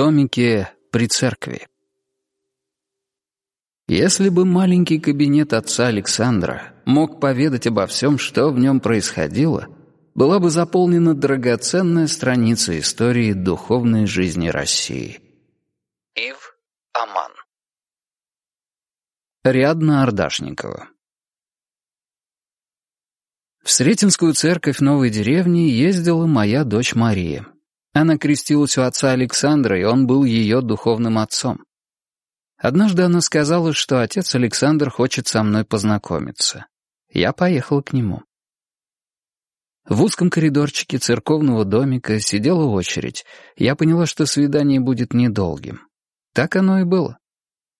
домике при церкви. Если бы маленький кабинет отца Александра мог поведать обо всем, что в нем происходило, была бы заполнена драгоценная страница истории духовной жизни России. Ив Аман Рядно Ардашникова В Сретенскую церковь новой деревни ездила моя дочь Мария. Она крестилась у отца Александра, и он был ее духовным отцом. Однажды она сказала, что отец Александр хочет со мной познакомиться. Я поехала к нему. В узком коридорчике церковного домика сидела очередь. Я поняла, что свидание будет недолгим. Так оно и было.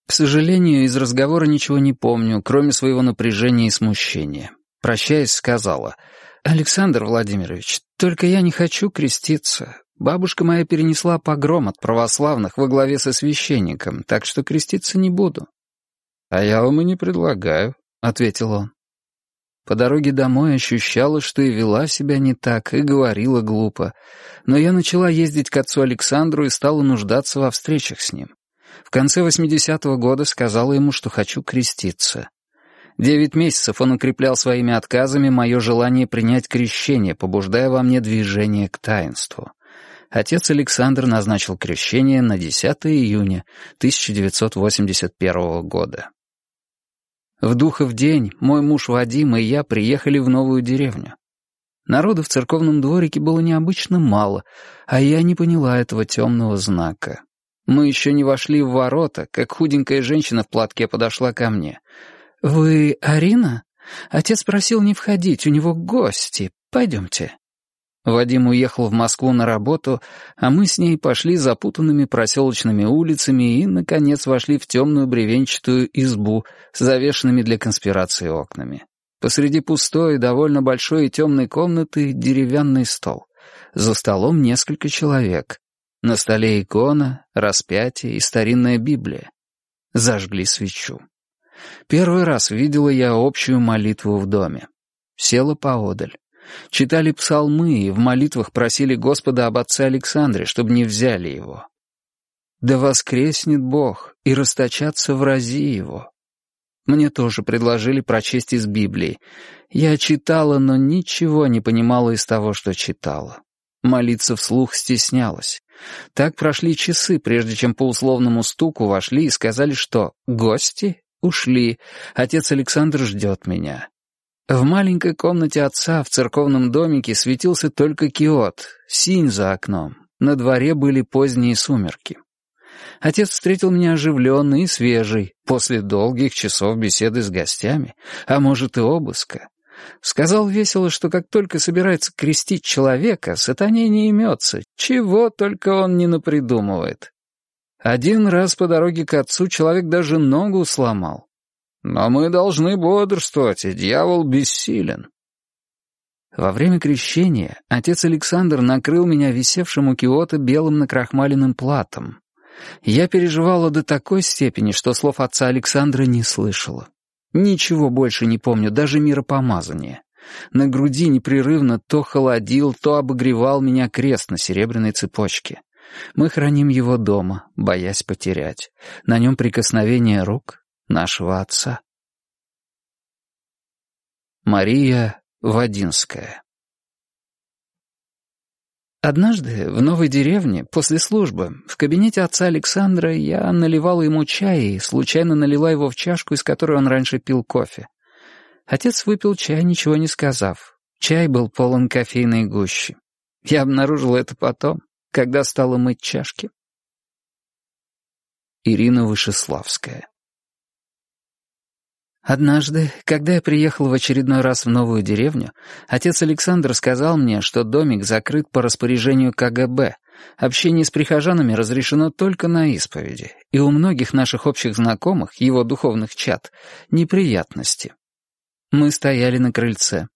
К сожалению, из разговора ничего не помню, кроме своего напряжения и смущения. Прощаясь, сказала, «Александр Владимирович, только я не хочу креститься. Бабушка моя перенесла погром от православных во главе со священником, так что креститься не буду». «А я вам и не предлагаю», — ответил он. По дороге домой ощущала, что и вела себя не так, и говорила глупо. Но я начала ездить к отцу Александру и стала нуждаться во встречах с ним. В конце 80-го года сказала ему, что хочу креститься. Девять месяцев он укреплял своими отказами мое желание принять крещение, побуждая во мне движение к таинству отец Александр назначил крещение на 10 июня 1981 года. В Духов день мой муж Вадим и я приехали в новую деревню. Народу в церковном дворике было необычно мало, а я не поняла этого темного знака. Мы еще не вошли в ворота, как худенькая женщина в платке подошла ко мне. «Вы Арина? Отец просил не входить, у него гости. Пойдемте». Вадим уехал в Москву на работу, а мы с ней пошли запутанными проселочными улицами и, наконец, вошли в темную бревенчатую избу с завешенными для конспирации окнами. Посреди пустой, довольно большой и темной комнаты деревянный стол. За столом несколько человек. На столе икона, распятие и старинная Библия. Зажгли свечу. Первый раз видела я общую молитву в доме. Села поодаль читали псалмы и в молитвах просили Господа об отце Александре, чтобы не взяли его. «Да воскреснет Бог, и расточатся врази его». Мне тоже предложили прочесть из Библии. Я читала, но ничего не понимала из того, что читала. Молиться вслух стеснялась. Так прошли часы, прежде чем по условному стуку вошли и сказали, что «гости ушли, отец Александр ждет меня». В маленькой комнате отца в церковном домике светился только киот, синь за окном. На дворе были поздние сумерки. Отец встретил меня оживленный и свежий, после долгих часов беседы с гостями, а может и обыска. Сказал весело, что как только собирается крестить человека, сатане не имется, чего только он не напридумывает. Один раз по дороге к отцу человек даже ногу сломал. Но мы должны бодрствовать, и дьявол бессилен. Во время крещения отец Александр накрыл меня висевшим у киота белым накрахмаленным платом. Я переживала до такой степени, что слов отца Александра не слышала. Ничего больше не помню, даже миропомазания. На груди непрерывно то холодил, то обогревал меня крест на серебряной цепочке. Мы храним его дома, боясь потерять. На нем прикосновение рук, нашего отца. Мария Вадинская Однажды в новой деревне, после службы, в кабинете отца Александра я наливала ему чай и случайно налила его в чашку, из которой он раньше пил кофе. Отец выпил чай, ничего не сказав. Чай был полон кофейной гущи. Я обнаружила это потом, когда стала мыть чашки. Ирина Вышеславская Однажды, когда я приехал в очередной раз в новую деревню, отец Александр сказал мне, что домик закрыт по распоряжению КГБ. Общение с прихожанами разрешено только на исповеди, и у многих наших общих знакомых, его духовных чад, неприятности. Мы стояли на крыльце.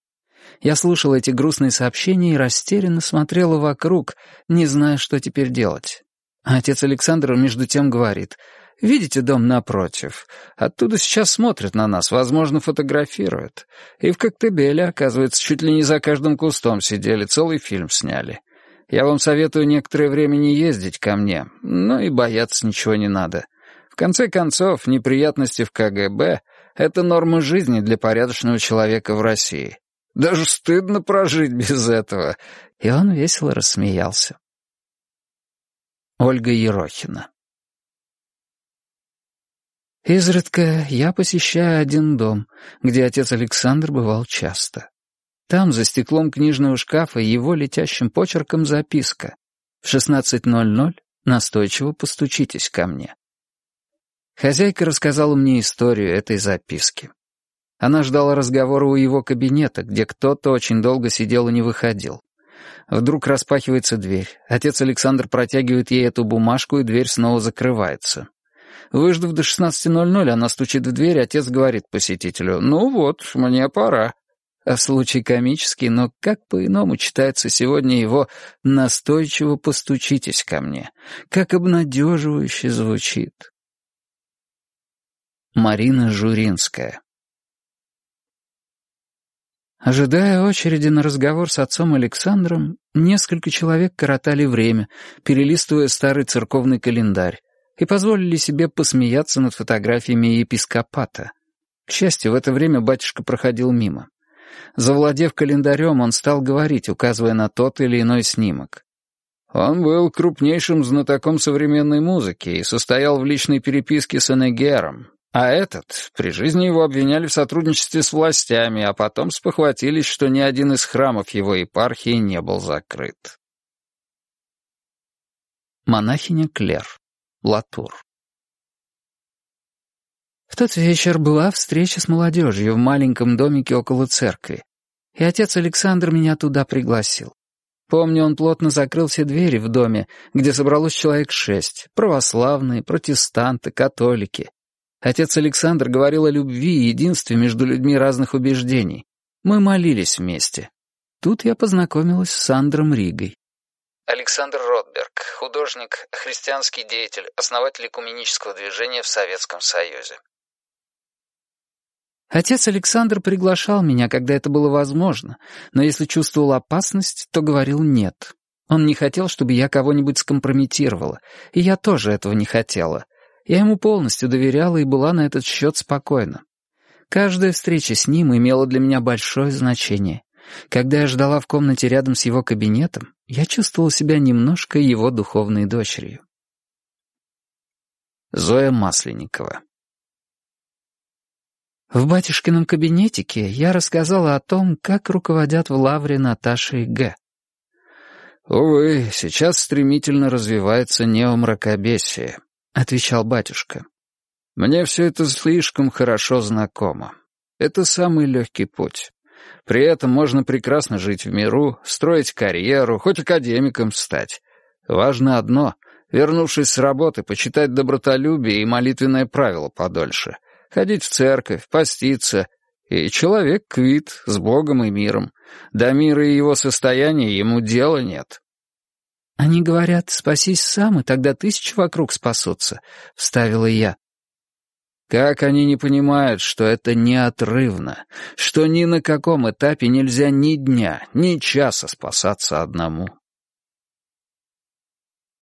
Я слушал эти грустные сообщения и растерянно смотрела вокруг, не зная, что теперь делать. отец Александр между тем говорит — Видите дом напротив? Оттуда сейчас смотрят на нас, возможно, фотографируют. И в Коктебеле, оказывается, чуть ли не за каждым кустом сидели, целый фильм сняли. Я вам советую некоторое время не ездить ко мне, но и бояться ничего не надо. В конце концов, неприятности в КГБ — это норма жизни для порядочного человека в России. Даже стыдно прожить без этого». И он весело рассмеялся. Ольга Ерохина Изредка я посещаю один дом, где отец Александр бывал часто. Там, за стеклом книжного шкафа, его летящим почерком записка. В 16.00 настойчиво постучитесь ко мне. Хозяйка рассказала мне историю этой записки. Она ждала разговора у его кабинета, где кто-то очень долго сидел и не выходил. Вдруг распахивается дверь. Отец Александр протягивает ей эту бумажку, и дверь снова закрывается. Выждав до 16.00, она стучит в дверь, отец говорит посетителю, «Ну вот, мне пора». А случай комический, но как по-иному читается сегодня его «настойчиво постучитесь ко мне», как обнадеживающе звучит. Марина Журинская Ожидая очереди на разговор с отцом Александром, несколько человек коротали время, перелистывая старый церковный календарь, и позволили себе посмеяться над фотографиями епископата. К счастью, в это время батюшка проходил мимо. Завладев календарем, он стал говорить, указывая на тот или иной снимок. Он был крупнейшим знатоком современной музыки и состоял в личной переписке с Энегером, а этот, при жизни его обвиняли в сотрудничестве с властями, а потом спохватились, что ни один из храмов его епархии не был закрыт. Монахиня Клер. Латур. В тот вечер была встреча с молодежью в маленьком домике около церкви, и отец Александр меня туда пригласил. Помню, он плотно закрыл все двери в доме, где собралось человек шесть, православные, протестанты, католики. Отец Александр говорил о любви и единстве между людьми разных убеждений. Мы молились вместе. Тут я познакомилась с Сандром Ригой. Александр Ротберг, художник, христианский деятель, основатель экуменического движения в Советском Союзе. Отец Александр приглашал меня, когда это было возможно, но если чувствовал опасность, то говорил «нет». Он не хотел, чтобы я кого-нибудь скомпрометировала, и я тоже этого не хотела. Я ему полностью доверяла и была на этот счет спокойна. Каждая встреча с ним имела для меня большое значение. Когда я ждала в комнате рядом с его кабинетом, я чувствовала себя немножко его духовной дочерью. Зоя Масленникова В батюшкином кабинетике я рассказала о том, как руководят в лавре Наташи и Г. «Увы, сейчас стремительно развивается неомракобесие», — отвечал батюшка. «Мне все это слишком хорошо знакомо. Это самый легкий путь. При этом можно прекрасно жить в миру, строить карьеру, хоть академиком стать. Важно одно — вернувшись с работы, почитать добротолюбие и молитвенное правило подольше, ходить в церковь, поститься, и человек квит с Богом и миром. До мира и его состояния ему дела нет. «Они говорят, спасись сам, и тогда тысячи вокруг спасутся», — вставила я. Как они не понимают, что это неотрывно, что ни на каком этапе нельзя ни дня, ни часа спасаться одному.